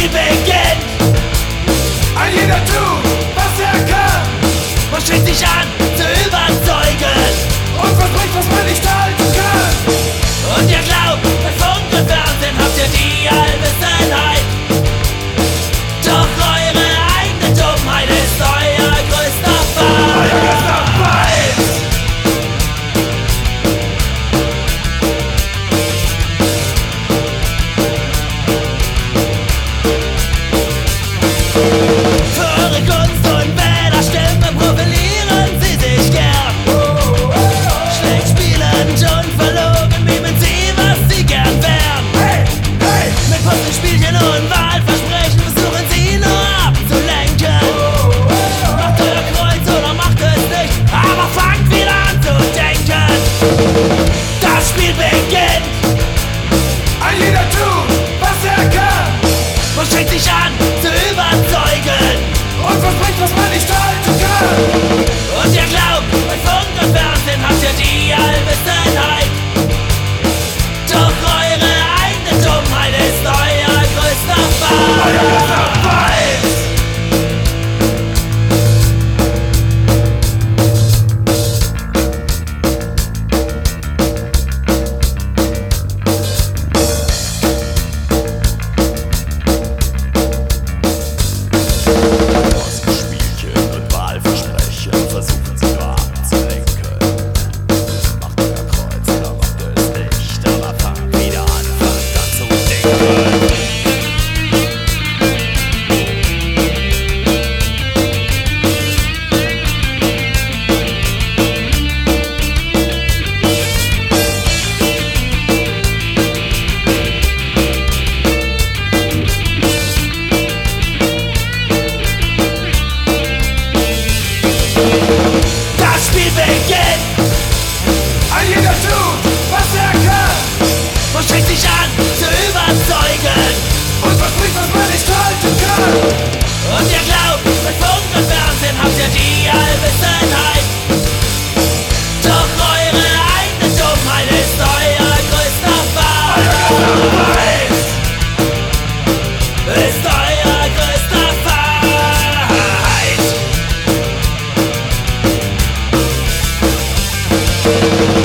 leaving Feind.